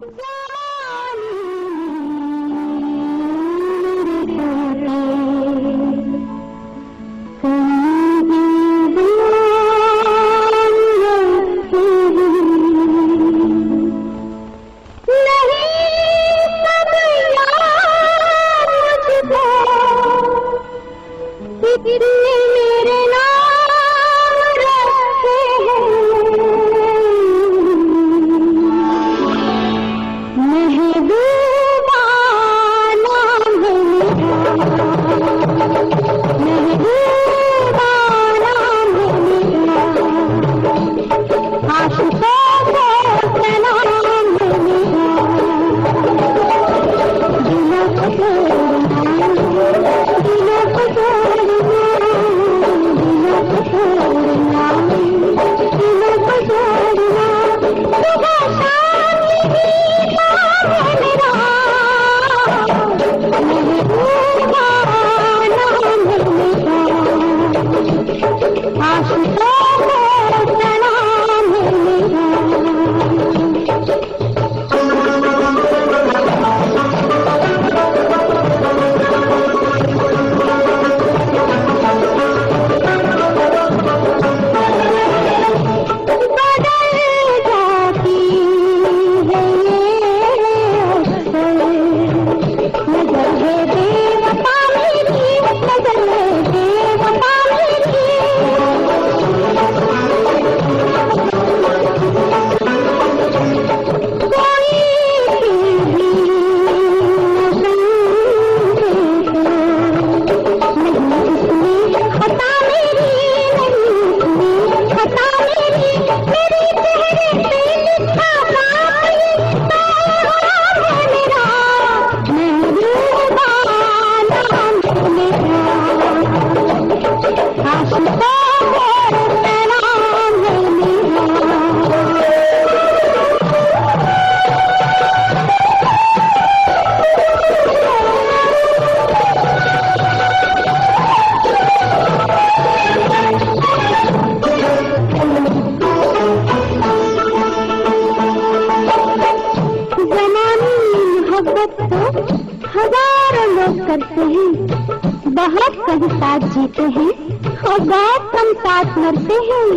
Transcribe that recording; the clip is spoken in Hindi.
What? हज़ारों लोग करते हैं। बहुत कम साथ जीते हैं और बहुत कम साथ मरते हैं।